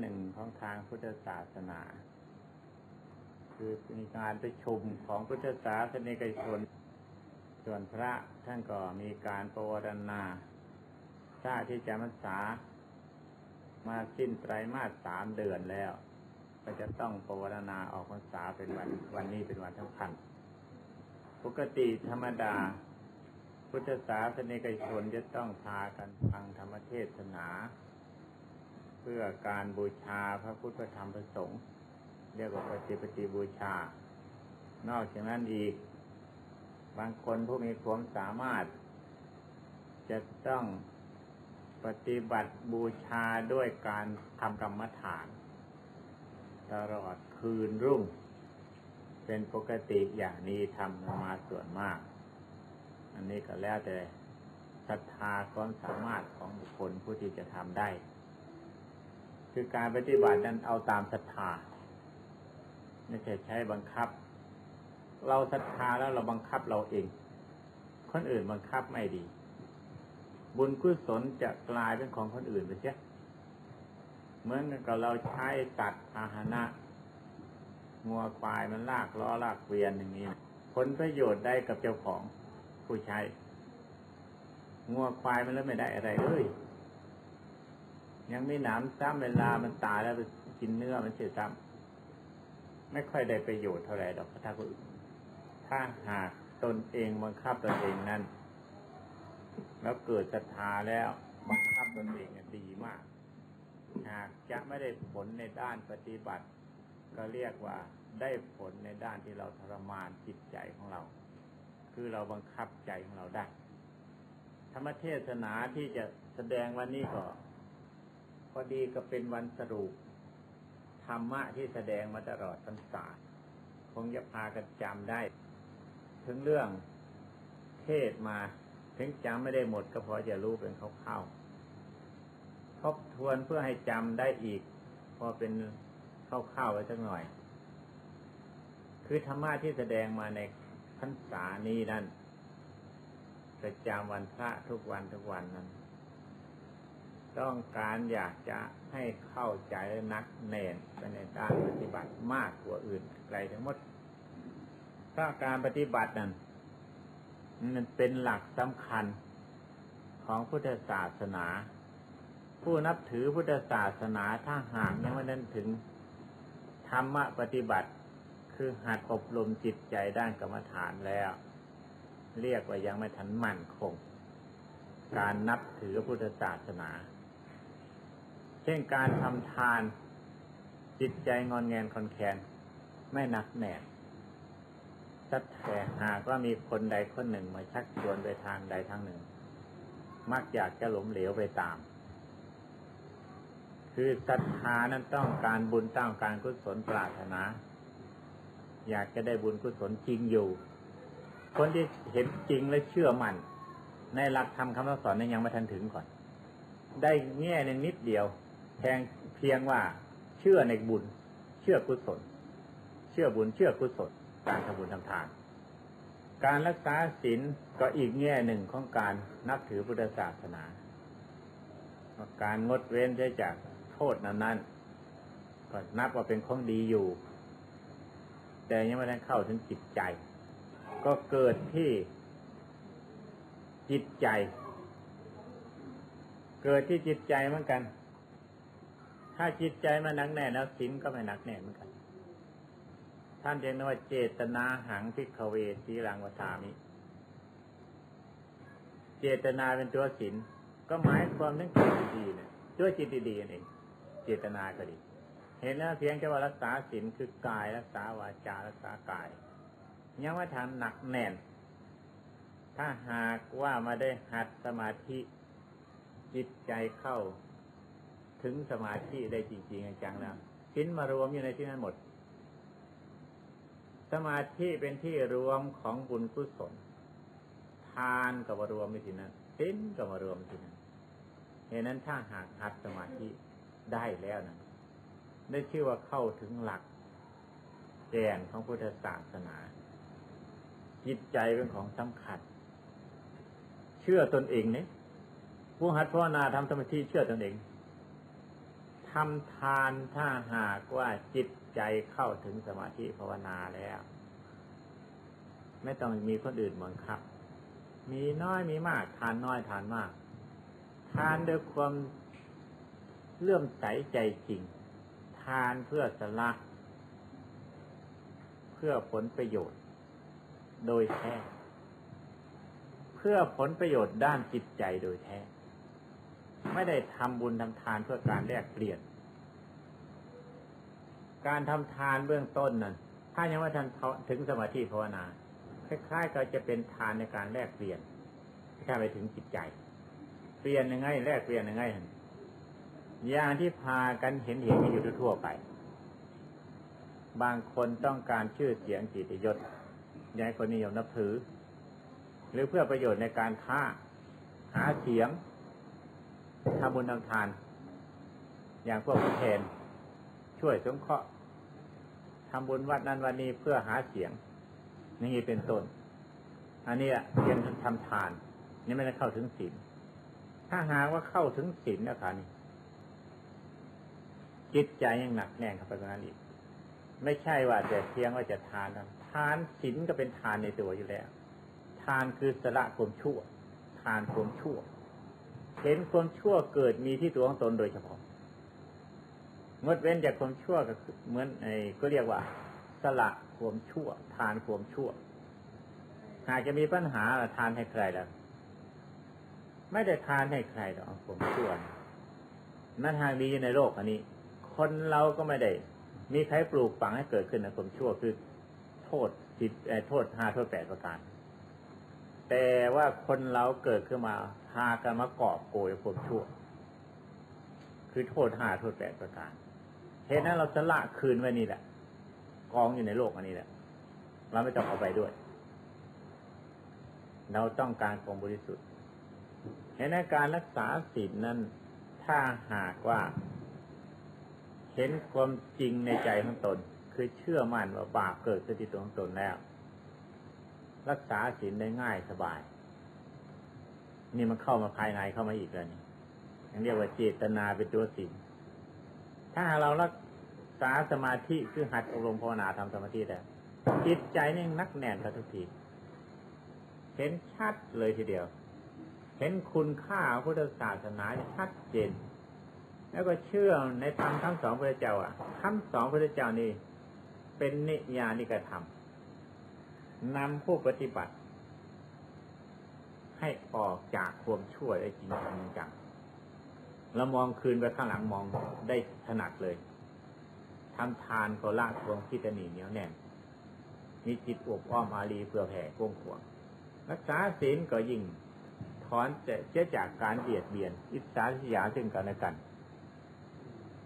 หนึ่งของทางพุทธศาสนา คือมีการประชุมของพุทธศาสนิกชน ส่วนพระท่านก็มีการประวรณาชาที่จะมัษามาสิ้นไตรมาสสามเดือนแล้ว ก็จะต้องประวรณาออกพรรษาเป็นวันวันนี้เป็นวันสำคัญปกติธรรมดา พุทธศาสนิกชนจะต้องพากันฟังธรรมเทศนา เพื่อการบูชาพระพุทธธรรมพระสงฆ์เรียกว่าปฏิปฏิบูชา นอกจากนั้นอีก บางคนผู้มีความสามารถ จะต้องปฏิบัติบูชาด้วยการทำกรรมฐาน ตลอดคืนรุ่ง เป็นปกติอย่างนี้ทำมาส่วนมาก อันนี้ก็แล้วแต่ศรัทธาความสามารถของบุคคลผู้ที่จะทำได้ คือการปฏิบัตินั้นเอาตามศรัทธาไม่ใช่ใช้บังคับ เราศรัทธาแล้วเราบังคับเราเอง คนอื่นบังคับไม่ดี บุญกุศลจะกลายเป็นของคนอื่นไปเสียเหมือนกับเราใช้ตัดอาหนะงัวควายมันลากล้อลากเกวียนอย่างนี้ผลประโยชน์ได้กับเจ้าของผู้ใช้งัวควายมันแล้วไม่ได้อะไรเลย ยังไม่หนามซ้ำเวลามันตายแล้วไปกินเนื้อมันเสียซ้ำไม่ค่อยได้ประโยชน์เท่าไหร่ดอกถ้าคนอื่นถ้าหากตนเองบังคับตนเองนั้นแล้วเกิดศรัทธาแล้วบังคับตนเองดีมาก หากจะไม่ได้ผลในด้านปฏิบัติ ก็เรียกว่าได้ผลในด้านที่เราทรมานจิตใจของเรา คือเราบังคับใจของเราได้ ธรรมเทศนาที่จะแสดงวันนี้ก็ พอดีก็เป็นวันสรุปธรรมะที่แสดงมาตลอดพรรษาคงจะพากันจำได้ ถึงเรื่องเทศมา ถึงจำไม่ได้หมดก็พอจะรู้เป็นคร่าวๆทบทวนเพื่อให้จำได้อีก พอเป็นคร่าวๆไว้สักหน่อย คือธรรมะที่แสดงมาในพรรษานี้นั่นประจำวันพระทุกวันทุกวันนั้น ต้องการอยากจะให้เข้าใจนักแน่นไปในด้านปฏิบัติมากกว่าอื่นไกลทั้งหมดถ้าการปฏิบัตินั้นมันเป็นหลักสำคัญของพุทธศาสนา ผู้นับถือพุทธศาสนาถ้าหากยังไม่นั้นถึงธรรมะปฏิบัติ คือหัดอบรมจิตใจด้านกรรมฐานแล้ว เรียกว่ายังไม่ทันมั่นคง การนับถือพุทธศาสนา เช่นการทำทาน จิตใจงอนแงนคอนแคนไม่หนักแน่นสักแต่หากว่ามีคนใดคนหนึ่งมาชักชวนไปทางใดทางหนึ่ง มักอยากจะหลมเหลวไปตาม คือศรัทธานั้นต้องการบุญต้องการกุศลปรารถนา อยากจะได้บุญกุศลจริงอยู่ คนที่เห็นจริงและเชื่อมัน่นในหลักธรรมคำสอนนั้นยังไม่ทันถึงก่อน ได้แง่ในนิดเดียว แทงเพียงว่าเชื่อในบุญ เชื่อกุศล เชื่อบุญเชื่อกุศลการทำบุญทำทาน การรักษาศีลก็อีกแง่หนึ่งของการนับถือพุทธศาสนา การงดเว้นได้จากโทษนั้นนั้นก็นับว่าเป็นของดีอยู่ แต่ยังไม่ได้เข้าถึงจิตใจ ก็เกิดที่จิตใจ เกิดที่จิตใจเหมือนกัน ถ้าจิตใจมันหนักแน่แล้วศีลก็ไม่หนักแน่เหมือนกัน ท่านเรียกว่าเจตนาหังพิกเวสีรังวทามิ เจตนาเป็นตัวศีลก็หมายความถึงจิตดีเนี่ยตัวจิตดีๆเอง เจตนาก็ดี เห็นแล้วเพียงแค่ว่ารักษาศีลคือกายรักษาวาจารักษากายยังว่าทำหนักแน่น ถ้าหากว่ามาได้หัดสมาธิจิตใจเข้า ถึงสมาธิได้จริงๆจังแล้วศีลมารวมอยู่ในที่นั้นหมด สมาธิเป็นที่รวมของบุญกุศลทานก็มารวมในที่นั้นศีลก็มารวมที่นั้นเหตุนั้นถ้าหากหัดสมาธิได้แล้วนะได้ชื่อว่าเข้าถึงหลักแกนของพุทธศาสนา จิตใจเป็นของสำคัญ เชื่อตนเองเนี่ยผู้หัดภาวนาทำสมาธิเชื่อตนเอง ทำทานถ้าหากว่าจิตใจเข้าถึงสมาธิภาวนาแล้ว ไม่ต้องมีคนอื่นบังคับ มีน้อยมีมากทานน้อยทานมาก ทานด้วยความเลื่อมใสใจจริง ทานเพื่อสละเพื่อผลประโยชน์ โดยแท้ เพื่อผลประโยชน์ด้านจิตใจโดยแท้ ไม่ได้ทำบุญทำทานเพื่อการแลกเปลี่ยน การทำทานเบื้องต้นนั้นถ้ายังว่าท่านถึงสมาธิภาวนาคล้ายๆก็จะเป็นทานในการแลกเปลี่ยนแค่ไปถึงจิตใจ เปลี่ยนยังไงแลกเปลี่ยนยังไงอย่างที่พากันเห็นเห็นกันอยู่ทั่วไป บางคนต้องการชื่อเสียงจิตยศยายคนนิยมนับถือ หรือเพื่อประโยชน์ในการค้าหาเสียง ทำบุญทำทาน อย่างพวกผู้แทนช่วยสงเคราะห์ทำบุญวัดนั้นวันนี้เพื่อหาเสียง นี่เป็นต้น อันนี้เรียังทำทาน นี่ไม่ได้เข้าถึงศีลถ้าหากว่าเข้าถึงศีลนะคะนี่จิตใจยังหนักแน่นเข้าไปกว่านั้นอีก ไม่ใช่ว่าแต่เพียงว่าจะทานนะทานศีลก็เป็นทานในตัวอยู่แล้ว ทานคือสละความชั่ว ทานความชั่ว เห็นความชั่วเกิดมีที่ตัวของตนโดยเฉพาะงดเว้นจากความชั่วก็เหมือนไอ้ก็เรียกว่า สละความชั่ว ทานความชั่ว หากจะมีปัญหาทานให้ใครแล้วไม่ได้ทานให้ใครหรอกผมชั่วนั่นทางดีในโลกอันนี้ คนเราก็ไม่ได้ มีใครปลูกฝังให้เกิดขึ้นในความชั่วคือ โทษสิบโทษห้าโทษแปดประการแต่ว่าคนเราเกิดขึ้นมา พากันมาเกาะโกยความชั่ว คือโทษห้าโทษแปดประการเหตุนั้นเราจะละคืนไว้นี่แหละกองอยู่ในโลกอันนี้แหละเราไม่ต้องเอาไปด้วย เราต้องการความบริสุทธิ์เหตุนั้นการรักษาศีลนั้น ถ้าหากว่า เห็นความจริงในใจของตน คือเชื่อมั่นว่าบาปเกิดขึ้นที่ตัวของตนแล้ว รักษาศีลได้ง่ายสบาย นี่มันเข้ามาภายในเข้ามาอีกแล้วนี่ยังเรียกว่าเจตนาเป็นตัวศีลถ้าเรารักษาสมาธิคือหัดอบรมภาวนาทำสมาธิแต่จิตใจนี่นักแน่นทุกทีเห็นชัดเลยทีเดียว เห็นคุณค่าพุทธศาสนาชัดเจน แล้วก็เชื่อในธรรมทั้งสองพระเจ้าอะทั้งสองพระเจ้านี่เป็นนิยานิกธรรมนำผู้ปฏิบัติ ให้ออกจากความชั่วได้จริงจังเรามองคืนไปข้างหลังมองได้ถนัดเลยทำทานก็ละทวงที่ตนีเหนียวแน่น มีจิตอบอ้อมอารีเพื่อแผ่กว้งขวงรักษาศีลก็ยิ่งถอนเสียจากการเบียดเบียน อิสาสยาซึ่งกันและกัน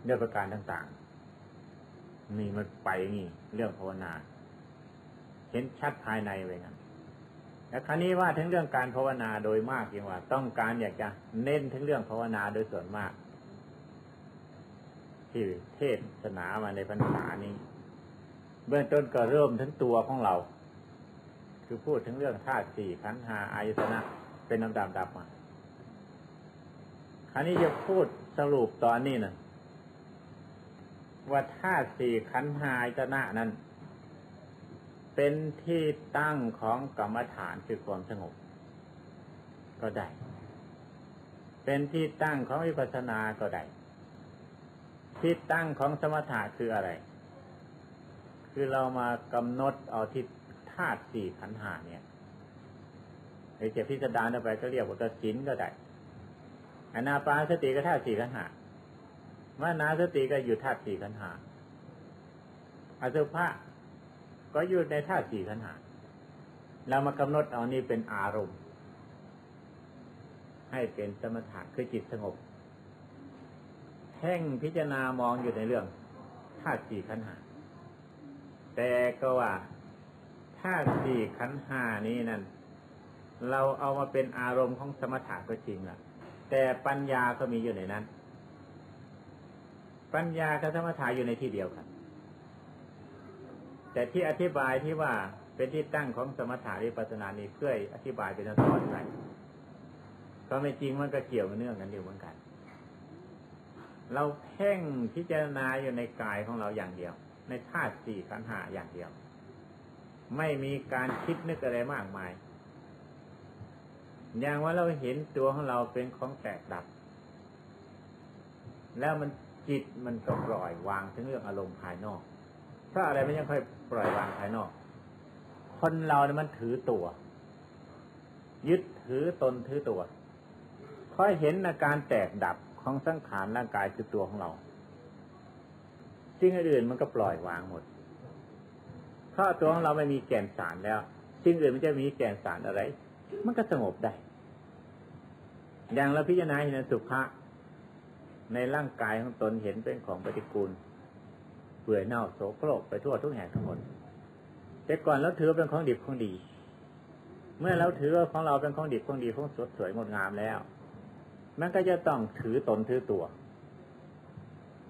เรื่อประการต่างๆ นี่มันไปนี่ เรื่องภาวนา เห็นชัดภายในไว้งั้น แต่ครั้นี้ว่าถึงเรื่องการภาวนาโดยมากจริงว่า ต้องการอยากจะเน้นถึงเรื่องภาวนาโดยส่วนมาก ที่เทศนามาในพรรษานี้ เบื้องต้นก็เริ่มถึงตัวของเรา คือพูดถึงเรื่องธาตุสี่ขันธ์หาอายตนะ เป็นลำดับดับมาคราวนี้จะพูดสรุปตอนนี้นะว่าธาตุสี่ขันธ์หาอายตนะนั้น เป็นที่ตั้งของกรรมฐานคือความสงบ ก็ได้ เป็นที่ตั้งของวิปัสสนาก็ได้ ที่ตั้งของสมถะคืออะไร คือเรามากำหนดเอาที่ธาตุสี่ขันธ์หาเนี่ยหรือจะพิจารณาไปก็เรียกว่ากสินก็ได้อนาปาสติก็ธาตุสี่ขันธ์หามนาสติก็อยู่ธาตุสี่ขันธ์หาอสุภะ ก็อยู่ในธาตุสี่ขันธ์หาเรามากำหนดเอานี้เป็นอารมณ์ ให้เป็นสมถะคือจิตสงบแท่งพิจารณามองอยู่ในเรื่องธาตุสี่ขันธ์หาแต่ก็ว่าธาตุสี่ขันธ์หานี้นั่นเราเอามาเป็นอารมณ์ของสมถะก็จริงละแต่ปัญญาก็มีอยู่ในนั้น ปัญญากับสมถะอยู่ในที่เดียวกัน แต่ที่อธิบายที่ว่าเป็นที่ตั้งของสมถะวิปัสสนานี้เพื่ออธิบายเป็นตอนไปก็ไม่จริงมันก็เกี่ยวเนื่องกันอยู่เหมือนกัน เราเพ่งพิจารณาอยู่ในกายของเราอย่างเดียว ในธาตุสี่ขันหาอย่างเดียว ไม่มีการคิดนึกอะไรมากมาย อย่างว่าเราเห็นตัวของเราเป็นของแตกดับ แล้วมันจิตมันก็ปล่อยวางถึงเรื่องอารมณ์ภายนอก ราะอะไรมันยังค่อยปล่อยวางภายนอก คนเราเนี่ยมันถือตัว ยึดถือตนถือตัวคอยเห็นอาการแตกดับของสังขารร่างกายคือตัวของเราสิ่งอื่นมันก็ปล่อยวางหมด ถ้าตัวของเราไม่มีแก่นสารแล้วสิ่งอื่นมันจะมีแก่นสารอะไร มันก็สงบได้ อย่างเราพิจารณาเห็นสุภะในร่างกายของตนเห็นเป็นของปฏิกูล เปื่อยเน่าโสโครกไปทั่วทุกแห่งทั้งหมดแต่ก่อนเราถือเป็นของดิบของดี เมื่อเราถือว่าของเราเป็นของดิบของดีของสดสวยงดงามแล้ว มันก็จะต้องถือตนถือตัว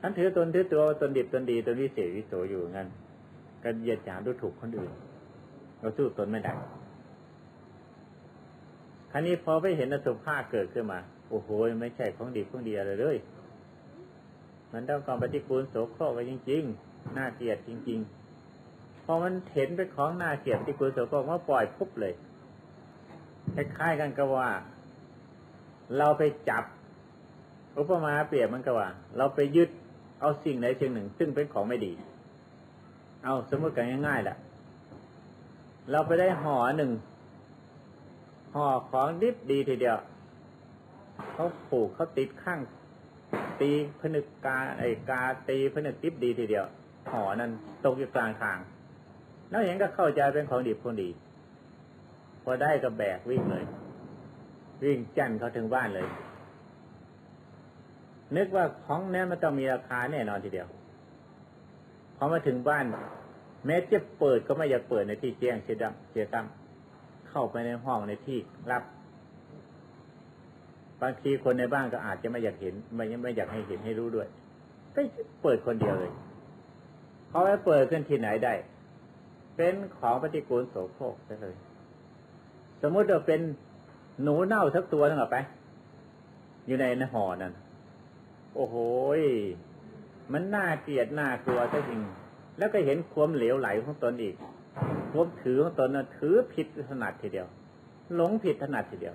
ท่านถือตนถือตัวตนดิบตนดีตนวิเศษวิโสอยู่งั้นก็เหยียดหยามดูถูกคนอื่นเราสู้ตนไม่ได้ครั้นี้พอไปเห็นอสุภะเกิดขึ้นมา โอ้โหไม่ใช่ของดีของดีอะไรเลย มันต้องกองปฏิกูลโสโครกไปจริง ๆ น่าเกลียดจริง ๆ พอมันเห็นเป็นของน่าเกลียดปฏิกูลโสโครกมันปล่อยปุ๊บเลยคล้ายๆกันกับว่า เราไปจับอุปมาเปรียบมันก็ว่า เราไปยึดเอาสิ่งใดสิ่งหนึ่ง ซึ่งเป็นของไม่ดี เอาสมมติกันง่ายๆแหละเราไปได้ห่อหนึ่งห่อของดิบดีทีเดียวเขาผูกเขาติดข้าง ตีผนึกกาไอกาตีผนึกดิบดีทีเดียว ห่อนั้นตกอยู่กลางทางแล้วอย่างก็เข้าใจเป็นของดีคนดี พอได้ก็แบกวิ่งเลย วิ่งจันเขาถึงบ้านเลย นึกว่าของนี้มันต้องมีราคาแน่นอนทีเดียวพอมาถึงบ้าน แม้จะเปิดก็ไม่อยากเปิดในที่แจ้งเสียดำเสียตั้มเข้าไปในห้องในที่รับ บางทีคนในบ้านก็อาจจะไม่อยากเห็น ไม่ไม่อยากให้เห็นให้รู้ด้วย ก็เปิดคนเดียวเลย เขาไปเปิดขึ้นที่ไหนได้ เป็นของปฏิกูลโสโครกได้เลย สมมติเราเป็นหนูเน่าสักตัวนึงอไป อยู่ในห่อนั้นโอ้โหมันน่าเกลียดน่ากลัวซะจริง แล้วก็เห็นความเหลวไหลของตนอีกความถือของตนนะถือผิดถนัดทีเดียว หลงผิดถนัดทีเดียว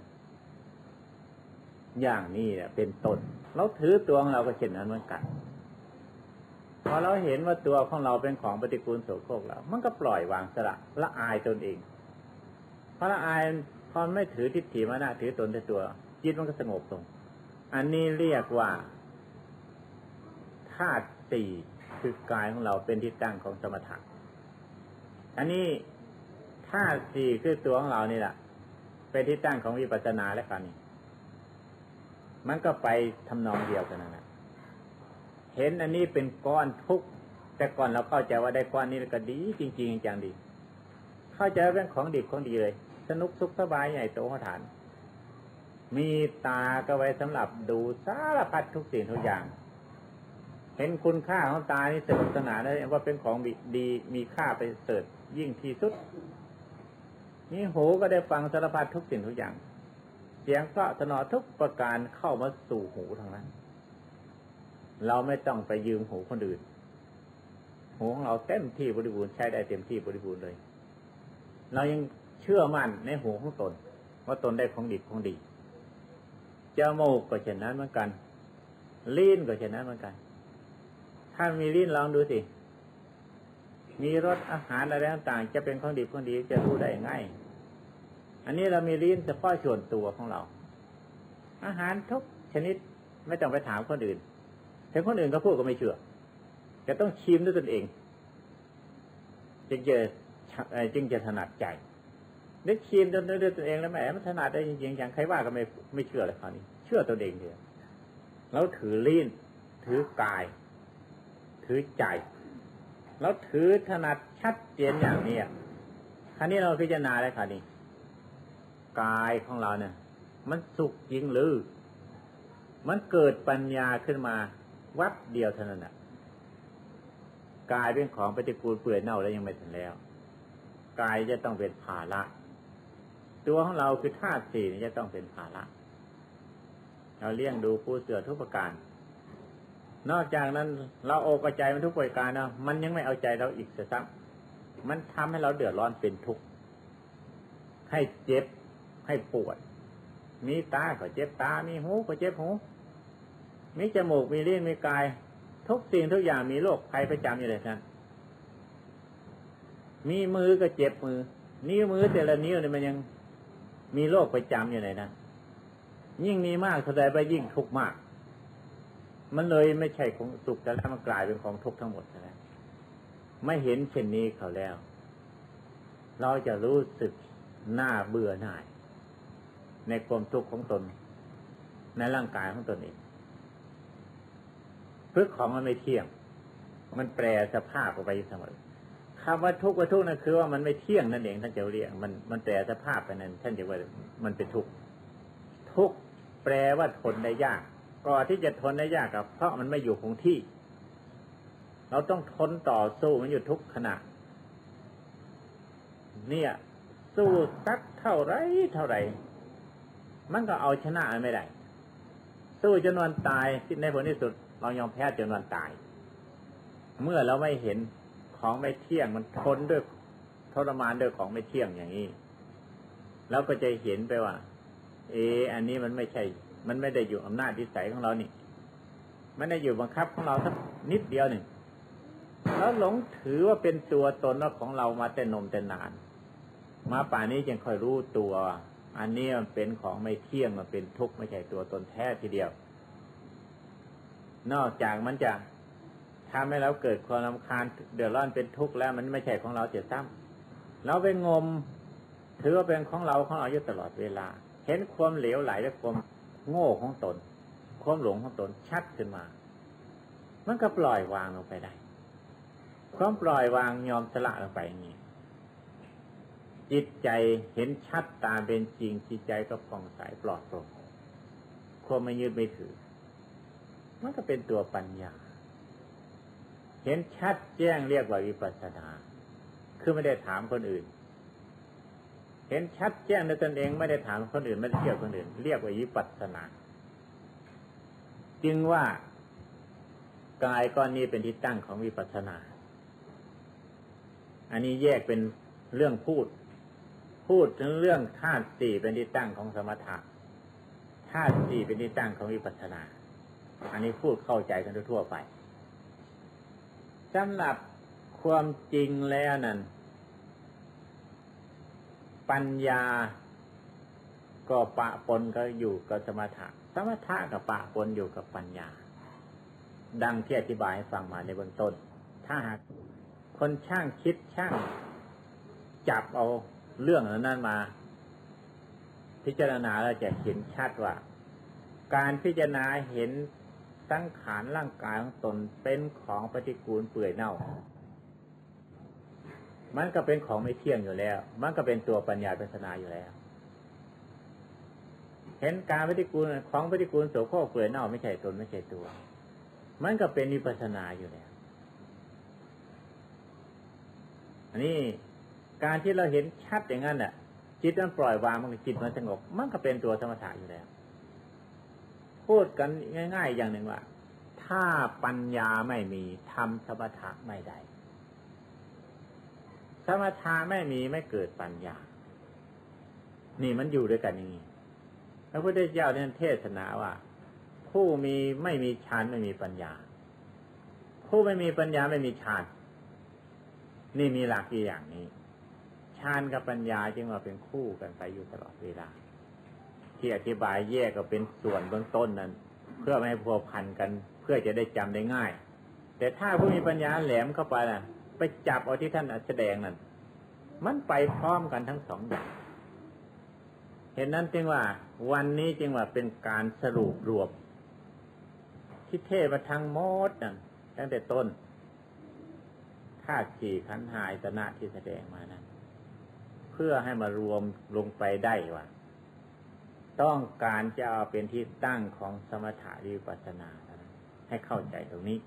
อย่างนี้เนี่ยเป็นตนเราถือตัวของเราก็เช่นนั้นเหมือนกัน พอเราเห็นว่าตัวของเราเป็นของปฏิกูลโสโครกแล้ว มันก็ปล่อยวางสละละอายตนเองเพราะละอายพอไม่ถือทิฏฐิมานะถือตนในตัวจิตมันก็สงบลงอันนี้เรียกว่าธาตุสี่คือกายของเราเป็นที่ตั้งของสมถะอันนี้ธาตุสี่คือตัวของเรานี่แหละเป็นที่ตั้งของวิปัสสนาและกันนี่มันก็ไปทำนองเดียวกันนะ เห็นอันนี้เป็นก้อนทุกแต่ก่อนเราเข้าใจว่าได้ก้อนนี้ก็ดี จริงๆจังดี เข้าใจเป็นของดีของดีเลย สนุกสุขสบายใหญ่โตขฐาน มีตาก็ไว้สำหรับดูสารพัดทุกสิ่งทุกอย่าง เห็นคุณค่าของตานี่สนุกสนานเลยว่าเป็นของดีมีค่าไปเสริฐยิ่งที่สุดนี่หูก็ได้ฟังสารพัดทุกสิ่งทุกอย่าง เสียงก็ตนอทุกประการเข้ามาสู่หูทางนั้น เราไม่ต้องไปยืมหูคนอื่น หูของเราเต็มที่บริบูรณ์ใช้ได้เต็มที่บริบูรณ์เลย เรายังเชื่อมั่นในหูของตน ว่าตนได้ของดีของดีจมูกก็เช่นนั้นเหมือนกัน ลิ้นก็เช่นนั้นเหมือนกัน ถ้ามีลิ้นลองดูสิ มีรสอาหารอะไรต่างๆ จะเป็นของดีของดีจะรู้ได้ง่าย อันนี้เรามีลิ้นเฉพาะส่วนตัวของเรา อาหารทุกชนิดไม่ต้องไปถามคนอื่น ถึงคนอื่นก็พูดก็ไม่เชื่อจะต้องชิมด้วยตนเอง จึงจะจึงจะถนัดใจนึกชิมด้วยตนเองแล้วแหมมันถนัดได้จริงๆอย่างใครว่าก็ไม่ไม่เชื่อเลยคราวนี้ เชื่อตนเองเดียแล้วถือลิ้นถือกาย ถือใจเราถือถนัดชัดเจนอย่างนี้ครั้นี้เราพิจารณาได้ค่ะนี่กายของเราเนี่ย มันสุขจริงหรือ มันเกิดปัญญาขึ้นมา วัดเดียวเท่านั้นน่ะกายเป็นของปฏิกูลเปื่อยเน่าแล้วยังไม่ถึงแล้วกายจะต้องเป็นภาระตัวของเราคือธาตุสี่นี่จะต้องเป็นภาระเราเลี้ยงดูผู้เสือทุกประการ นอกจากนั้น เราโอกใจมันทุกประการนะมันยังไม่เอาใจเราอีกสักมันทำให้เราเดือดร้อนเป็นทุกข์ให้เจ็บให้ปวด มีตาก็เจ็บตา มีหูก็เจ็บหู มีจมูกมีลิ้นมีกาย ทุกสิ่งทุกอย่างมีโรคภัยประจำอยู่เลยท่านมีมือก็เจ็บมือ นิ้วมือแต่ละนิ้วเนี่ยมันยังมีโรคประจำอยู่เลยนะยิ่งมีมากเท่าใดไปยิ่งทุกข์มาก มันเลยไม่ใช่ของสุขแต่แล้วมันกลายเป็นของทุกข์ทั้งหมดแล้วไม่เห็นเช่นนี้เขาแล้ว เราจะรู้สึกหน้าเบื่อหน่าย ในความทุกข์ของตน ในร่างกายของตนเอง พืชของมันไม่เที่ยง มันแปรสภาพออกไปเสมอคำว่าทุกข์ว่าทุกข์นั่นคือว่ามันไม่เที่ยงนั่นเองท่านจะเรียกมันมันแปรสภาพไปนั้น ท่านจะว่ามันเป็นทุกข์ทุกข์แปลว่าทนได้ยากก่อนที่จะทนได้ยากกับเพราะมันไม่อยู่คงที่ เราต้องทนต่อสู้มันอยู่ทุกขณะเนี่ย สู้สักเท่าไรเท่าไร มันก็เอาชนะไม่ได้ สู้จนวันตายที่ในผลที่สุด เรายอมแพ้จนวันตาย เมื่อเราไม่เห็นของไม่เที่ยงมันทนด้วยทรมานด้วยของไม่เที่ยงอย่างนี้แล้วก็จะเห็นไปว่า เอออันนี้มันไม่ใช่ มันไม่ได้อยู่อำนาจทิสัยของเรานี่ มันได้อยู่บังคับของเราสักนิดเดียวหนึ่งแล้วหลงถือว่าเป็นตัวตนของเรามาแต่นมแต่นาน มาป่านนี้จึงค่อยรู้ตัว อันนี้มันเป็นของไม่เที่ยงมันเป็นทุกข์ไม่ใช่ตัวตนแท้ทีเดียว นอกจากมันจะทำให้เราเกิดความรำคาญเดือดร้อนเป็นทุกข์แล้ว มันไม่ใช่ของเราเจะซ้ำเราไปงม ถือว่าเป็นของเราของเราอยู่ตลอดเวลา เห็นความเหลวไหลและความโง่ของตน ความหลงของตนชัดขึ้นมา มันก็ปล่อยวางลงไปได้ ความปล่อยวางยอมสละลงไปอย่างนี้จิตใจเห็นชัดตามเป็นจริงจิตใจก็ผ่องใสปลอดโปร่งความไม่ยึดไม่ถือ มันก็เป็นตัวปัญญา เห็นชัดแจ้งเรียกว่าวิปัสสนา คือไม่ได้ถามคนอื่น เห็นชัดแจ้งในตนเองไม่ได้ถามคนอื่น ไม่ได้เที่ยวคนอื่น เรียกว่าวิปัสสนา จึงว่ากายก้อนนี้เป็นที่ตั้งของวิปัสสนา อันนี้แยกเป็นเรื่องพูด พูดถึงเรื่องธาตุสี่เป็นที่ตั้งของสมถะธาตุสี่เป็นที่ตั้งของวิปัสสนา อันนี้พูดเข้าใจกันทั่วไปสำหรับความจริงแล้วนั้นปัญญาก็ปะปนก็อยู่กับสมถะ สมถะกับปะปนอยู่กับปัญญา ดังที่อธิบายให้ฟังมาในเบื้องต้น ถ้าหากคนช่างคิดช่าง จับเอาเรื่องนั้นมา พิจารณาแล้วจะเห็นชัดว่า การพิจารณาเห็น สังขารร่างกายของตนเป็นของปฏิกูลเปื่อยเน่า มันก็เป็นของไม่เที่ยงอยู่แล้ว มันก็เป็นตัวปัญญาปัสนาอยู่แล้ว เห็นการปฏิกูลของปฏิกูลโสโครกเปื่อยเน่าไม่ใช่ตนไม่ใช่ตัว มันก็เป็นนิปัสนาอยู่แล้ว อันนี้การที่เราเห็นชัดอย่างนั้นน่ะจิตมันปล่อยวางมันจิตมันสงบ มันก็เป็นตัวธรรมชาติอยู่แล้ว พูดกันง่าย ๆ อย่างหนึ่งว่า ถ้าปัญญาไม่มีทำสมถะไม่ได้ สมถะไม่มีไม่เกิดปัญญา นี่มันอยู่ด้วยกันอย่างนี้พระพุทธเจ้าเนี่ยเทศนาว่า ผู้มีไม่มีฌานไม่มีปัญญา ผู้ไม่มีปัญญาไม่มีฌานนี่มีหลักอย่างนี้ฌานกับปัญญาจึงว่าเป็นคู่กันไปอยู่ตลอดเวลา ที่อธิบายแยกก็เป็นส่วนเบื้องต้นนั้น เพื่อไม่ให้พัวพันกัน เพื่อจะได้จำได้ง่าย แต่ถ้าผู้มีปัญญาแหลมเข้าไปน่ะ ไปจับเอาที่ท่านแสดงนั่นมันไปพร้อมกันทั้งสองอย่างเห็นนั้นจึงว่าวันนี้จึงว่าเป็นการสรุปรวมที่เทศมาทั้งหมดนั่นตั้งแต่ต้นธาตุสี่ขันหายตนะที่แสดงมานั้นเพื่อให้มารวมลงไปได้ว่า ต้องการจะเอาเป็นที่ตั้งของสมถะวิปัสนา ให้เข้าใจตรงนี้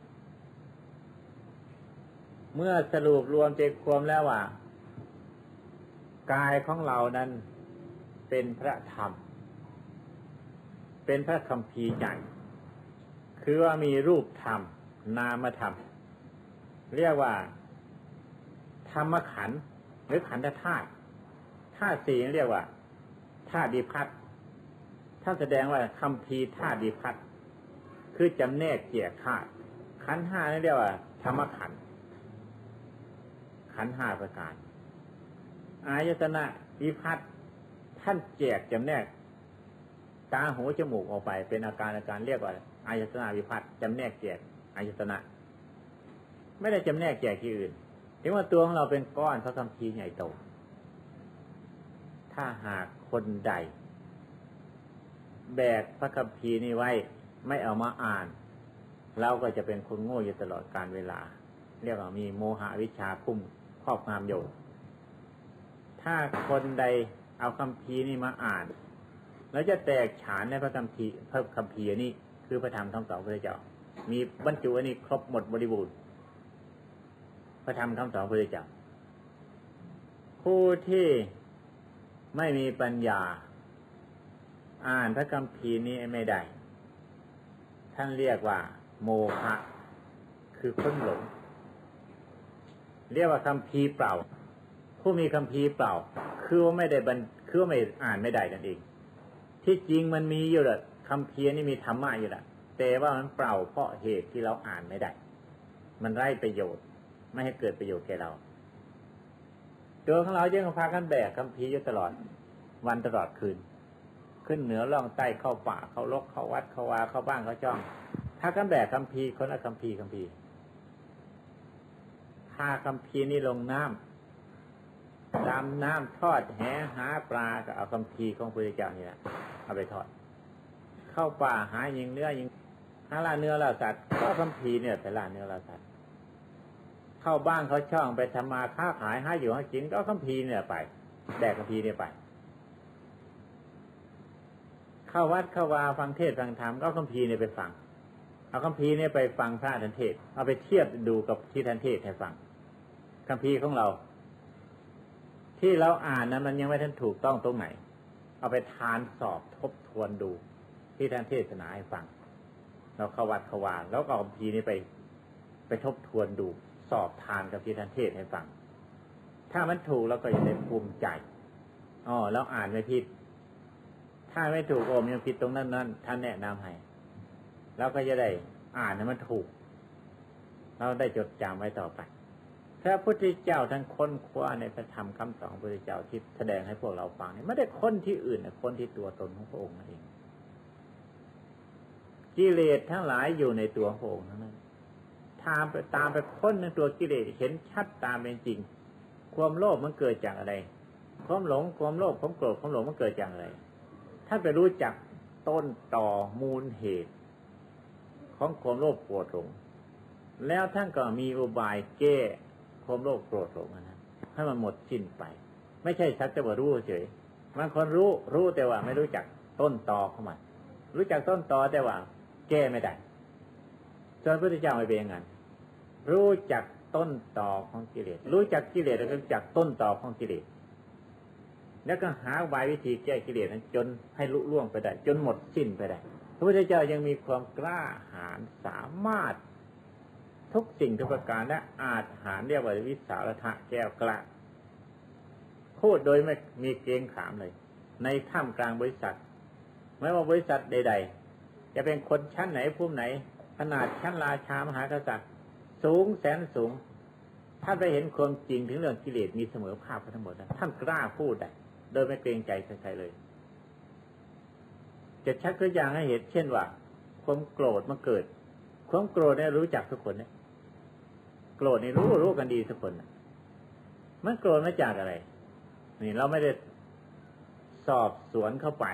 เมื่อสรุปรวมใจความแล้วว่ากายของเรานั้นเป็นพระธรรม เป็นพระคำพีใหญ่คือว่ามีรูปธรรม นามธรรม เรียกว่า ธรรมขันหรือขันธธาตุธาตุสี่เรียกว่าธาตุดิพัท ท่านแสดงว่าคำพีธาตุดิพัทคือจำแนกเกี่ยธาตุขันห้านี่เรียกว่าธรรมขัน ขันห้าประการ อายตนะวิพัฒน์ท่านแจกจำแนก ตาหูจมูกออกไป เป็นอาการอาการเรียกว่าอายตนะวิพัฒน์จำแนกแจกอายตนะ ไม่ได้จำแนกแจกที่อื่นเห็นว่าตัวของเราเป็นก้อนพระคำพีใหญ่โต ถ้าหากคนใด แบกพระคัมภีร์นี้ไว้ ไม่เอามาอ่าน เราก็จะเป็นคนโง่อยู่ตลอดการเวลา เรียกว่ามีโมหะวิชาคุ้มครอบงำอยู่ ถ้าคนใดเอาคำพีร์นี้มาอ่าน แล้วจะแตกฉานในพระคำพีร์พระคำพีร์นี้คือพระธรรมคำสอนพระเจ้า มีบรรจุอันนี้ครบหมดบริบูรณ์พระธรรมคำสอนพระเจ้าผู้ที่ไม่มีปัญญา อ่านพระคำพีนี้ไม่ได้ ท่านเรียกว่า โมฆะคือคนหลง เรียกว่าคำพีเปล่า ผู้มีคำพีเปล่า คือว่าไม่ได้บันคือว่าไม่อ่านไม่ได้กันเองที่จริงมันมีอยู่แหละคำเพียนี่มีธรรมะอยู่แหละแต่ว่ามันเปล่าเพราะเหตุที่เราอ่านไม่ได้ มันไร้ประโยชน์ ไม่ให้เกิดประโยชน์แก่เรา ตัวของเราเยังพากันแบกคำพีอยู่ตลอด วันตลอดคืน ขึ้นเหนือล่องใต้เข้าป่าเข้าลกเข้าวัดเข้าวาเข้าบ้านเข้าจ้องพากันแบกคำพีคนละคำพีคำพีพาคำพีนี่ลงน้ำดำน้ำทอดแหหาปลาก็เอาคำพีของพระเจ้านี่แหละเอาไปทอด เข้าป่าหายิงเนื้อยิงหาล่าเนื้อล่าสัตว์ก็คำพีเนี่ยไปล่าเนื้อล่าสัตว์เข้าบ้านเขาช่องไปทำมาค้าขายหาอยู่หากินก็คำพีเนี่ยไปแดกคำพีเนี่ยไป เข้าวัดเข้าวาฟังเทศฟังธรรมก็คำพีเนี่ยไปฟัง เอาคำพีเนี่ยไปฟังพระทันเทศ เอาไปเทียบดูกับที่ทันเทศให้ฟังคำพีของเรา ที่เราอ่านนั้นมันยังไม่ทันถูกต้องตรงไหน เอาไปทานสอบทบทวนดู ที่ท่านเทศนาให้ฟัง เราเข้าวัดเขาวาแล้วก็เอาพีนี้ไป ไปทบทวนดู สอบทานกับที่ท่านเทศให้ฟัง ถ้ามันถูกเราก็จะได้ภูมิใจอ๋อแล้วอ่านไม่ผิด ถ้าไม่ถูกโอมยังผิดตรงนั้นนั้นท่านแนะนำให้แล้วก็จะได้อ่านให้มันถูก เราได้จดจำไว้ต่อไปพระพุทธเจ้าท่านค้นคว้าในพระธรรมคำสอนพระพุทธเจ้าที่แสดงให้พวกเราฟังนี่ไม่ได้ค้นที่อื่นนะค้นที่ตัวตนของพระองค์นั่นเองกิเลสทั้งหลายอยู่ในตัวพระองค์ทั้งนั้นตามไปตามไปค้นในตัวกิเลสเห็นชัดตามเป็นจริง ความโลภมันเกิดจากอะไร ความหลงความโลภความโกรธความหลงมันเกิดจากอะไร ถ้าไปรู้จักต้นต่อมูลเหตุ ของความโลภโกรธหลงแล้วท่านก็มีอุบายแก้ความโลภโกรธหลงนะให้มันหมดสิ้นไป ไม่ใช่ชักจะว่ารู้เฉยบางคนรู้รู้แต่ว่าไม่รู้จักต้นตอของมันรู้จักต้นตอแต่ว่า แก้ไม่ได้ส่วนพระพุทธเจ้าไม่เป็นอย่างนั้นรู้จักต้นตอของกิเลสรู้จักกิเลสแล้วก็รู้จักต้นตอของกิเลส แล้วก็หาวายวิธีแก้กิเลสนั้นจนให้ลุล่วงไปได้ จนหมดสิ้นไปได้ พระพุทธเจ้ายังมีความกล้าหาญสามารถ ทุกสิ่งทุกประการและอาจหารเรียกว่าวิสารทะแก้วกล้าพูดโดยไม่มีเกรงขามเลย ในท่ามกลางบริษัทไม่ว่าบริษัทใด ๆ จะเป็นคนชั้นไหนผู้ไหน ขนาดชั้นราชามหากษัตริย์ สูงแสนสูงท่านไปเห็นความจริงถึงเรื่องกิเลสมีเสมอภาพทั้งหมดท่านกล้าพูดได้ โดยไม่เกรงใจใครๆเลย จะชักตัวอย่างให้เห็นเช่นว่า ความโกรธมันเกิด ความโกรธเนี่ยรู้จักทุกคนเนี่ยโกรธนี่รู้รู้กันดีทุกคนมันโกรธมาจากอะไร นี่เราไม่ได้สอบสวนเข้าไป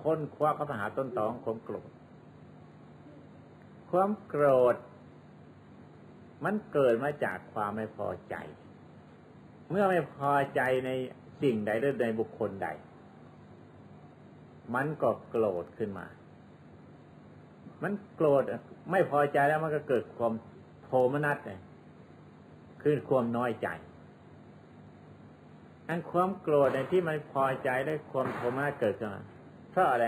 ค้นคว้าเข้าไปหาต้นตอของความโกรธ ความโกรธ มันเกิดมาจากความไม่พอใจ เมื่อไม่พอใจใน สิ่งใดหรือในบุคคลใด มันก็โกรธขึ้นมา มันโกรธไม่พอใจแล้วมันก็เกิดความโทมนัสเลยคือความน้อยใจอันความโกรธในที่มันพอใจได้ความโทมนัสเกิดขึ้นมาเพราะอะไร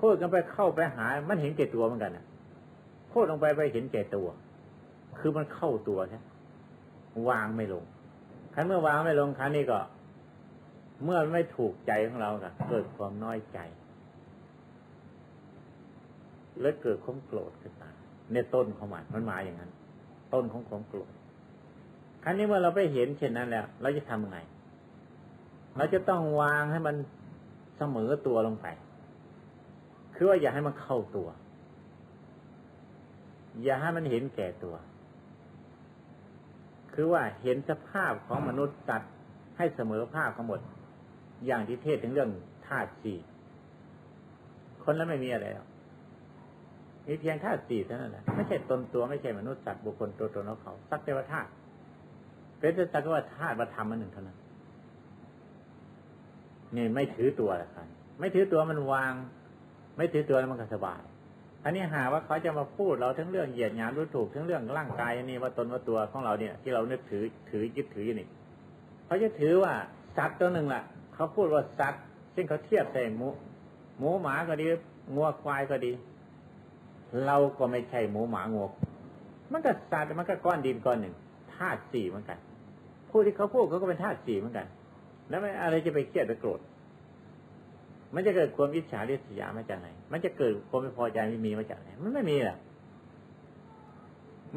พูดกันไปเข้าไปหา มันเห็นแก่ตัวเหมือนกันนะพูดลงไปไปเห็นแก่ตัว คือมันเข้าตัวใช่วางไม่ลงครั้นเมื่อวางไม่ลงครั้นนี้ก็ เมื่อไม่ถูกใจของเราก็เกิดความน้อยใจ และเกิดความโกรธขึ้นมาในต้นของมันมันมาอย่างนั้น ต้นของความโกรธครั้นี้เมื่อเราไปเห็นเช่นนั้นแล้ว เราจะทำยังไง เราจะต้องวางให้มันเสมอตัวลงไป คือว่าอย่าให้มันเข้าตัว อย่าให้มันเห็นแก่ตัว คือว่าเห็นสภาพของมนุษย์สัตว์ให้เสมอภาพทั้งหมด อย่างที่เทศถึงเรื่องธาตุสี่คนแล้วไม่มีอะไรหรอกมีเพียงธาตุสี่เท่านั้นแหละไม่ใช่ตนตัวไม่ใช่มนุษย์สัตว์บุคคลตัวตนของเขา สักแต่ว่าธาตุเป็นแต่สักว่าธาตุมาทำมันหนึ่งเท่านั้นนี่ไม่ถือตัวละครับไม่ถือตัวมันวาง ไม่ถือตัวมันก็สบาย อันนี้หาว่าเขาจะมาพูดเราทั้งเรื่องเหยียดหยามรู้ถูกทั้งเรื่องร่างกายอันี่ว่าตนว่าตัวของเราเนี่ย ที่เรานึกถือถือยึดถืออยู่นี่เขาจะถือว่าสัตว์ตัวหนึ่งล่ะ เขาพูดว่าสัตว์ซึ่งเขาเทียบใส่หมูหมูหมาก็ดีงัวควายก็ดี เราก็ไม่ใช่หมูหมางัวมันก็สัตว์มันก็ก้อนดินก้อนหนึ่งธาตุสี่เหมือนกันผู้ที่เขาพูดเขาก็เป็นธาตุสี่เหมือนกัน แล้วไม่อะไรจะไปเครียดไปโกรธมันจะเกิดความอิจฉาริษยามาจากไหน มันจะเกิดความไม่พอใจไม่มีมาจากไหน มันไม่มีหรอก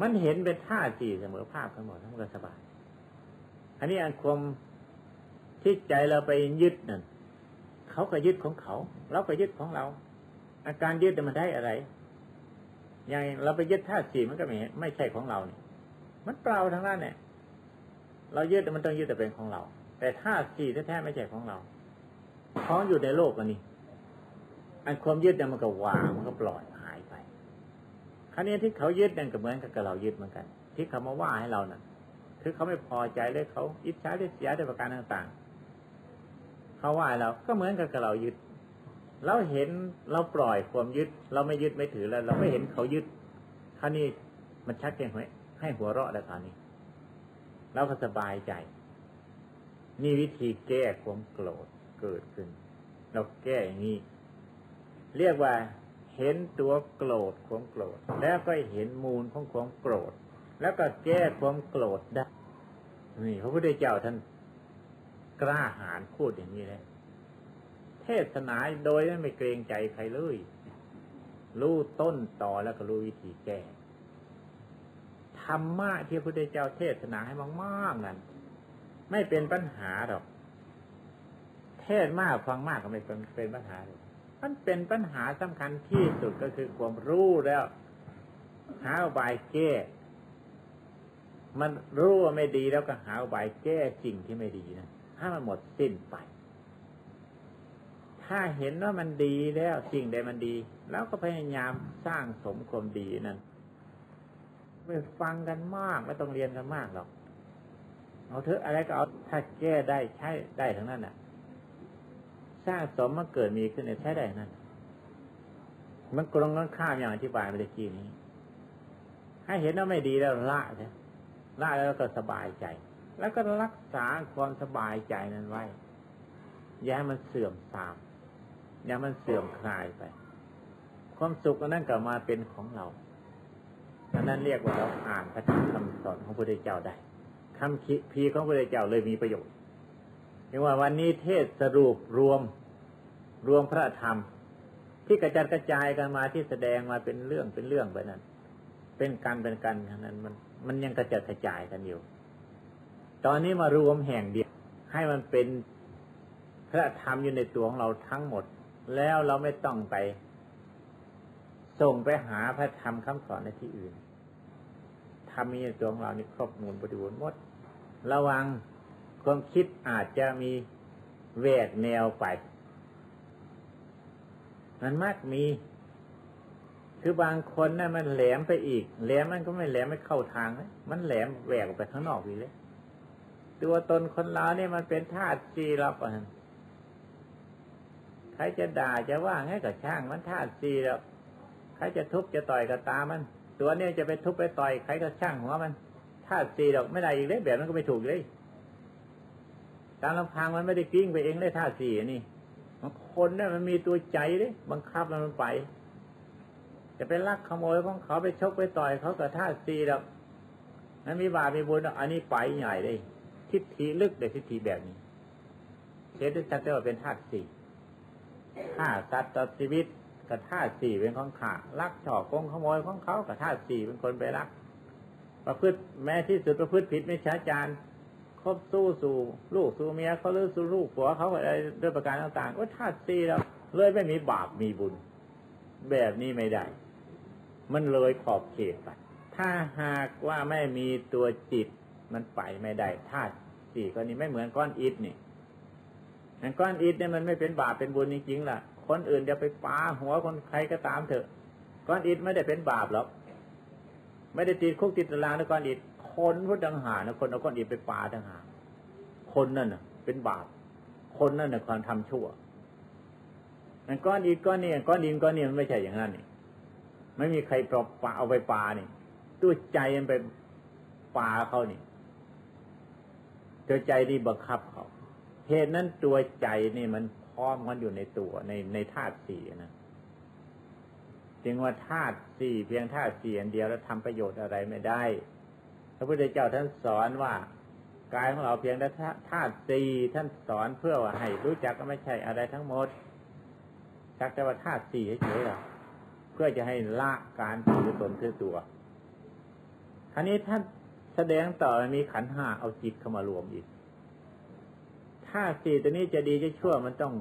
มันเห็นเป็นท่าสี่เสมอภาพทั้งหมดทั้งหมดสบาย อันนี้อันความ ที่ใจเราไปยึดนั่นเขาก็ยึดของเขา เราก็ยึดของเรา อาการยึดมันได้อะไร อย่างเราไปยึดท่าสี่มันก็ไม่ไม่ใช่ของเราเนี่ยมันเปล่าทั้งนั้นเนี่ย เรายึดมันต้องยึดแต่เป็นของเรา แต่ท่าสี่แท้ๆไม่ใช่ของเราของอยู่ในโลกอันนี้ อันความยึดเนี่ยมันก็วางมันก็ปล่อยหายไปครั้นี้ที่เขายึดนั่นก็เหมือนกับเรายึดเหมือนกัน ที่เขามาว่าให้เราน่ะคือเขาไม่พอใจเลยเขาอิจฉาได้เสียด้วยประการต่างๆ เขาว่าเราก็เหมือนกับเรายึด เราเห็นเราปล่อยความยึด เราไม่ยึดไม่ถือแล้ว เราไม่เห็นเขายึดครั้นี้มันชักเจนให้หัวเราะแล้วตอนนี้เราก็สบายใจนี่วิธีแก้ความโกรธเกิดขึ้น เราแก้อย่างนี้เรียกว่าเห็นตัวโกรธความโกรธ แล้วก็เห็นมูลของความโกรธ แล้วก็แก้ความโกรธได้นี่พระพุทธเจ้าท่าน กล้าหาญพูดอย่างนี้เลยเทศนาโดยไม่เกรงใจใครเลย รู้ต้นต่อแล้วก็รู้วิธีแก้ ธรรมะที่พระพุทธเจ้าเทศนาให้มากๆนั้นไม่เป็นปัญหาหรอก เทศมากฟังมากก็ไม่เป็นเป็นปัญหาเลยมันเป็นปัญหาสำคัญที่สุดก็คือความรู้แล้ว หาบายแก้ มันรู้ว่าไม่ดีแล้วก็หาบายแก้จริงที่ไม่ดีนะ ให้มันหมดสิ้นไป ถ้าเห็นว่ามันดีแล้วสิ่งใดมันดี แล้วก็พยายามสร้างสมความดีนั้นไปฟังกันมากไม่ต้องเรียนกันมากหรอกเอาเถอะอะไรก็เอาถ้าแก้ได้ใช้ได้ทั้งนั้นน่ะ สร้างสมมาเกิดมีขึ้นในใช้ได้นั่นมันกลงกันข้ามอย่างอธิบายมาเมื่อกี้นี้ ให้เห็นว่าไม่ดีแล้วละใช่ละแล้วก็สบายใจ แล้วก็รักษาความสบายใจนั้นไว้ อย่าให้มันเสื่อมทราม อย่ามันเสื่อมคลายไป ความสุขนั้นกลับมาเป็นของเราอันนั้นเรียกว่าเราอ่านพระธรรมคำสอนของพระพุทธเจ้าได้คำคิดพีของพระพุทธเจ้าเลยมีประโยชน์รียกว่าวันนี้เทศสรุปรวมรวมพระธรรม ที่กระจัดกระจายกันมาที่แสดงมาเป็นเรื่องเป็นเรื่องไปนั้น เป็นการเป็นกันนั้นมันมันยังกระจัดกระจายกันอยู่ ตอนนี้มารวมแห่งเดียวให้มันเป็นพระธรรมอยู่ในตัวของเราทั้งหมด แล้วเราไม่ต้องไป ส่งไปหาพระธรรมคำสอนในที่อื่นธรรมมีในตัวของเรานี่ครบมูลบริบูรณ์หมด ระวังความคิดอาจจะมีแหวกแนวไป มันมากมี คือบางคนนะ่ะมันแหลมไปอีก แหลมมันก็ไม่แหลมไม่เข้าทางเลยมันแหลมแหวกออกไปข้างนอกอีกเลย ตัวตนคนเราเนี่ยมันเป็นธาตุจีรับอะใครจะด่าจะว่าไงกับช่างมันธาตุจีแล้วใครจะทุบจะต่อยกับตามัน ตัวเนี้ยจะไปทุบไปต่อยใครก็ช่างหัวมันธาตุจีดอกไม่ได้อีกเลยแบบนั้นก็ไม่ถูกเลยตามลำพังมันไม่ได้กิ้งไปเองได้ท่าสี่นี่บางคนเนี่ยมันมีตัวใจเลยบังคับมันไป จะไปลักขโมยของเขาไปชกไปต่อยเขากับท่าซีแล้วนั้นมีบาปมีบุญอันนี้ไปใหญ่เลย ทิฏฐิลึกเลยทิฏฐิแบบนี้เสียด้วยชัดเจนว่าเป็นธาตุสี่ฆ่าสัตว์ตัดชีวิตกับธาตุสี่เป็นของขาลักฉอกงขโมยของเขากับธาตุสี่เป็นคนไปลัก ประพฤติแม้ที่สุดประพฤติผิดไม่ช้าจารคบสู้สู่ลูกสู่เมียเขาหรือสู่ลูกผัวเขาอะไรด้วยประการต่างๆก็ธาตุสี่แล้วเลยไม่มีบาปมีบุญ แบบนี้ไม่ได้ มันเลยขอบเขตไปถ้าหากว่าไม่มีตัวจิตมันไปไม่ได้ธาตุ สี่ก้อนนี้ไม่เหมือนก้อนอิฐนี่ก้อนอิฐเนี่ยมันไม่เป็นบาปเป็นบุญจริงๆล่ะ คนอื่นจะไปปาหัวคนใครก็ตามเถอะ ก้อนอิฐไม่ได้เป็นบาปหรอกไม่ได้ติดคุกติดตารางในก้อนอิฐคนพุทธังหานะคนเอาก้อนอิฐไปปาทังหาคนนั่นน่ะ เป็นบาป คนนั่นน่ะความทำชั่วมันก้อนอิฐก้อนนี้ก้อนดินก้อนนี้มันไม่ใช่อย่างนั้นนี่ไม่มีใครปลอบปาเอาไปปานี่ตัวใจมันไปปาเขานี่ ตัวใจที่บังคับเขาเหตุนั้นตัวใจนี่มันพร้อมกันอยู่ในตัวในในธาตุสี่นะจึงว่าธาตุสี่เพียงธาตุสี่อันเดียวแล้วทำประโยชน์อะไรไม่ได้ พระพุทธเจ้าท่านสอนว่ากายของเราเพียงแต่ธาตุสี่ท่านสอนเพื่อว่าให้รู้จักก็ไม่ใช่อะไรทั้งหมดชักแต่ว่าธาตุสี่เฉยๆเพื่อจะให้ละการถือตนถือตัวคราวนี้ท่าน แสดงต่อมีขันห้าเอาจิตเข้ามารวมอีกถ้าสี่ตัวนี้จะดีจะชั่วมันต้อง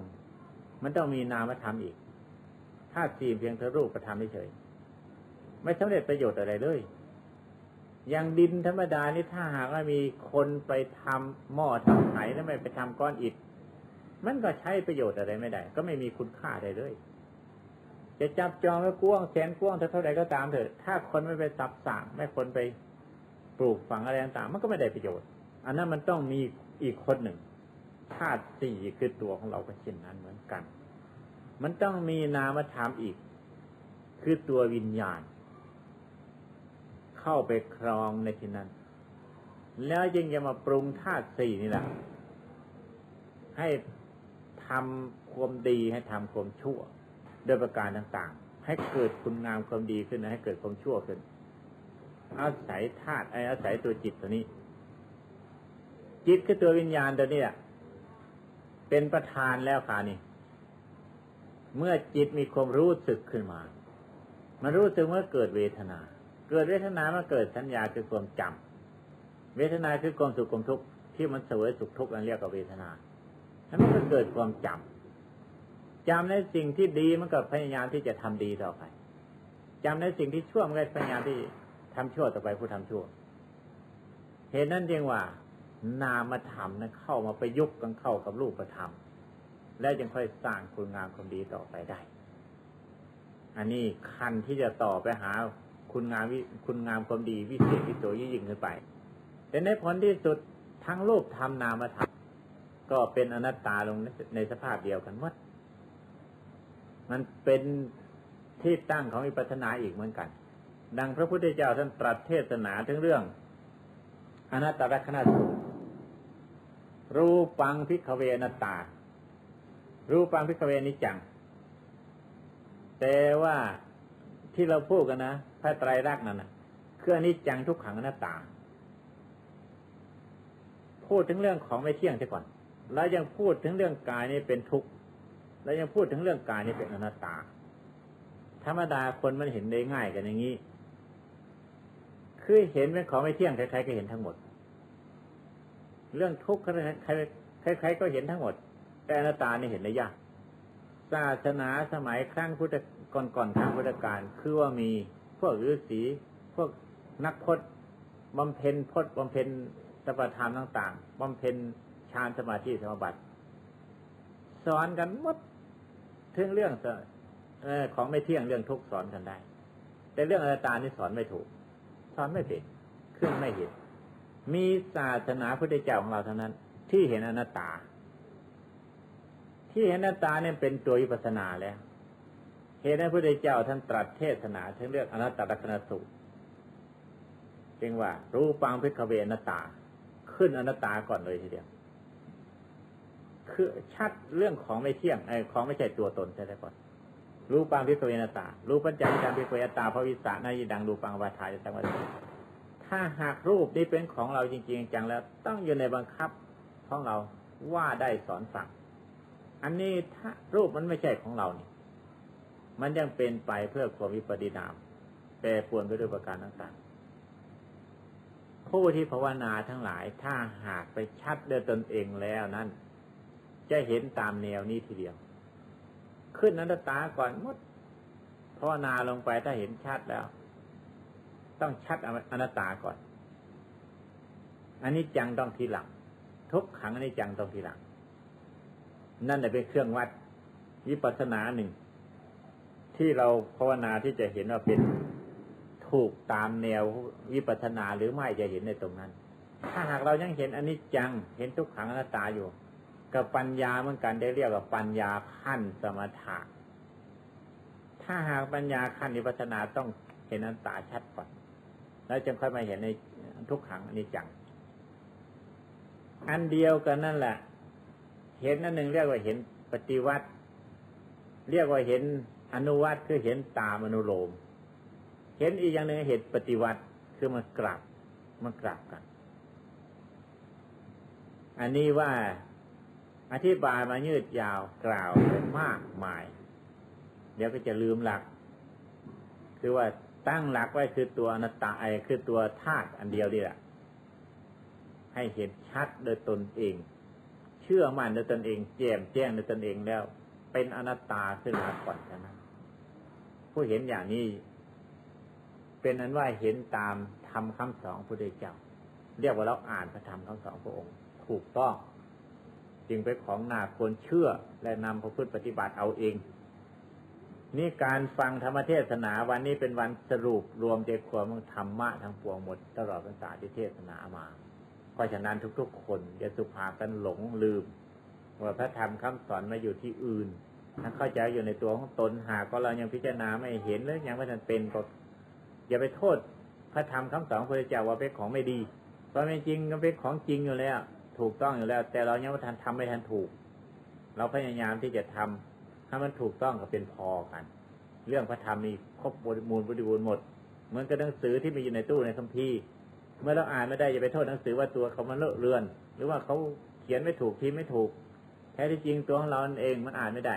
มันต้องมีนามธรรมอีกถ้าสี่เพียงเธอรูปประธรรมเฉยไม่สำเร็จประโยชน์อะไรเลยอย่างดินธรรมดานี่ถ้าหากว่ามีคนไปทำหม้อทำไหแล้วไม่ไปทำก้อนอิฐ มันก็ใช้ประโยชน์อะไรไม่ได้ ก็ไม่มีคุณค่าใดเลย จะจับจองไว้กว้างแสนกว้างเท่าไรก็ตามเถอะ ถ้าคนไม่ไปสับสั่งไม่คนไป ปลูกฝังอะไรต่างๆมันก็ไม่ได้ประโยชน์ อันนั้นมันต้องมีอีกคนหนึ่งธาตุสี่คือตัวของเราก็เช่นนั้นเหมือนกัน มันต้องมีนามธรรมอีก คือตัววิญญาณ เข้าไปครองในที่นั้น แล้วยังจะมาปรุงธาตุสี่นี่แหละให้ทำความดีให้ทำความชั่วโดยประการต่างๆ ให้เกิดคุณงามความดีขึ้นให้เกิดความชั่วขึ้น อาศัยธาตุไออาศัยตัวจิตตัวนี้ จิตคือตัววิญญาณตัวนี้เป็นประธานแล้วค่ะนี่ เมื่อจิตมีความรู้สึกขึ้นมา มันรู้สึกเมื่อเกิดเวทนา เกิดเวทนามาเกิดสัญญาคือความจำเวทนาคือความสุขความทุกข์ที่มันเสวยสุขทุกข์นันเรียกว่าเวทนาถ้ามันก็เกิดความจำจำในสิ่งที่ดีมันก็พยายามที่จะทำดีต่อไปจำในสิ่งที่ชั่วมันก็พยายามที่ ทำชั่วต่อไปผู้ทำชั่ว เหตุนั้นเรียงว่า นามธรรมนั้นเข้ามาประยุกต์กันเข้ากับรูปธรรม และจึงค่อยสร้างคุณงามความดีต่อไปได้ อันนี้คันที่จะต่อไปหาคุณงามวิคุณงามความดีวิเศษวิโสยิ่งขึ้นไป แต่ในผลที่สุดทั้งรูปธรรมนามธรรมก็เป็นอนัตตาลงในสภาพเดียวกันหมดมันเป็นที่ตั้งของวิปัสสนาอีกเหมือนกัน ดังพระพุทธเจ้าท่านตรัสเทศนาถึงเรื่อง อนัตตลักษณะสูตรรูปังพิกเวนัตตา รูปังพิกเวนิจัง แต่ว่าที่เราพูดกันนะพระไตรลักษณ์นั่นนะคืออนิจจังทุกขังอนัตตา พูดถึงเรื่องของไม่เที่ยงซะก่อน แล้วยังพูดถึงเรื่องกายนี่เป็นทุกข์ แล้วยังพูดถึงเรื่องกายนี่เป็นอนัตตา ธรรมดาคนมันเห็นได้ง่ายกันอย่างนี้ คือเห็นเป็นของไม่เที่ยงใครๆก็เห็นทั้งหมด เรื่องทุกข์ใครใครๆก็เห็นทั้งหมด แต่อนัตตาเนี่เห็นได้ยากศาสนาสมัยครั้งพุทธก่อนก่อนครั้งพุทธกาลคือว่ามีพวกฤาษีพวกนักพจน์บำเพ็ญพจน์บำเพ็ญสปธรรมต่างๆบำเพ็ญฌานสมาธิสมบัติ สอนกันหมดถึงเรื่องของไม่เที่ยงเรื่องทุกข์สอนกันได้ แต่เรื่องอนัตตานี่สอนไม่ถูก สอนไม่เป็นขึ้นไม่เห็น มีศาสนาพุทธเจ้าของเราเท่านั้น ที่เห็นอนัตตา ที่เห็นอนัตตาเนี่ยเป็นตัววิปัสนาแล้วเหตุนั้นพระพุทธเจ้าท่านตรัสเทศนาถึงเรื่องอนัตตลักษณสูตรจึงว่า รู้ปังพิกเวอนัตตา ขึ้นอนัตตาก่อนเลยทีเดียวคือชัดเรื่องของไม่เที่ยงไอ้ของไม่ใช่ตัวตนใช่ไหมก่อน รูปังพิกเวนตา รูปัญจังการพิกเวนตาพระวิสานายิดังรูปังวาทายสังวัตถ้าหากรูปนี้เป็นของเราจริงๆจังแล้ว ต้องอยู่ในบังคับของเราว่าได้สอนสั่ง อันนี้ถ้ารูปมันไม่ใช่ของเราเนี่ยมันยังเป็นไปเพื่อความวิปฏินามแปรปวนไปด้วยประการต่างๆ ผู้ที่ภาวนาทั้งหลายถ้าหากไปชัดด้วยตนเองแล้วนั้น จะเห็นตามแนวนี้ทีเดียว ขึ้นนันตาก่อนมดภาวนาลงไปถ้าเห็นชัดแล้ว ต้องชัดอนัตตาก่อนอันนี้จังต้องทีหลัง ทุกขังอันนี้จังต้องทีหลัง นั่นแหละเป็นเครื่องวัดวิปัสสนาหนึ่ง ที่เราภาวนาที่จะเห็นว่าเป็นถูกตามแนววิปัสสนาหรือไม่จะเห็นในตรงนั้น ถ้าหากเรายังเห็นอันนี้จังเห็นทุกขังอนัตตาอยู่ กับปัญญาเหมือนกันได้เรียกว่าปัญญาขั้นสมถะ ถ้าหากปัญญาขั้นวิปัสสนาต้องเห็นอนัตตาชัดก่อน แล้วจึงค่อยมาเห็นในทุกขังอันนี้จัง อันเดียวกันนั่นแหละ เห็นนั่นหนึ่งเรียกว่าเห็นปฏิวัติ เรียกว่าเห็นอนุวัตคือเห็นตามอนุโลม เห็นอีกอย่างหนึ่งเห็นปฏิวัติคือมันกลับมันกลับกัน อันนี้ว่า อธิบายมายืดยาวกล่าวไปมากมาย เดี๋ยวก็จะลืมหลัก คือว่าตั้งหลักไว้คือตัวอนัตตาไอคือตัวธาตุอันเดียวนี่แหละให้เห็นชัดโดยตนเอง เชื่อมั่นในตนเองแจ่มแจ้งในตนเองแล้ว เป็นอนัตตาขึ้นมาก่อนนะผู้เห็นอย่างนี้ เป็นอันว่าเห็นตามทำคำสอนพระพุทธเจ้า เรียกว่าเราอ่านพระธรรมคำสอนพระองค์ ถูกต้อง จึงเป็นของหนาควรเชื่อและนำพระพุทธปฏิบัติเอาเอง นี่การฟังธรรมเทศนาวันนี้เป็นวันสรุปรวมใจความธรรมะทั้งปวงหมด ตลอดพรรษาที่เทศนามา เพราะฉะนั้นทุกๆ คนอย่าสุภากันหลงลืมว่าพระธรรมคำสอนมาอยู่ที่อื่นถ้าเข้าใจอยู่ในตัวของตนหากเรายังพิจารณาไม่เห็นหรือยังไม่ทันเป็นก็อย่าไปโทษพระธรรมคำสอนพระเจ้าว่าเป็นของไม่ดีเพราะไม่จริงก็เป็นของจริงอยู่แล้ว ถูกต้องอยู่แล้ว แต่เรายังไม่ทันทำไม่ทันถูก เราพยายามที่จะทำถ้มันถูกต้องก็เป็นพอกัน เรื่องพระธรรมมีครบบริบูรณ์บริบูรณ์หมด เหมือนกับหนังสือที่มีอยู่ในตู้ในคัมภีร์เมื่อเราอ่านไม่ได้อย่าไปโทษหนังสือว่าตัวเขามันเลอะเลือน หรือว่าเขาเขียนไม่ถูกทีไม่ถูก แท้ที่จริงตัวของเราเองมันอ่านไม่ได้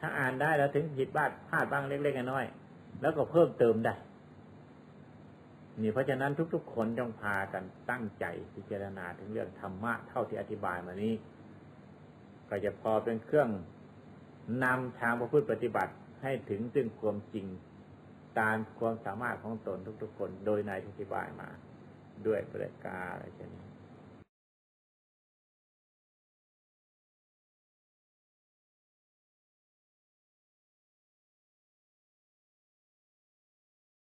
ถ้าอ่านได้แล้วถึงผิดบ้างพลาดบ้างเล็กๆน้อยๆแล้วก็เพิ่มเติมได้ นี่เพราะฉะนั้นทุก ๆ คนจงพากันตั้งใจพิจารณาถึงเรื่องธรรมะเท่าที่อธิบายมานี้ ก็จะพอเป็นเครื่องนำทางพระพุทธปฏิบัติให้ถึงซึ่งความจริงตามความสามารถของตนทุก ๆ คนโดยนายอธิบายมา ด้วยประการอะไรเช่นนี้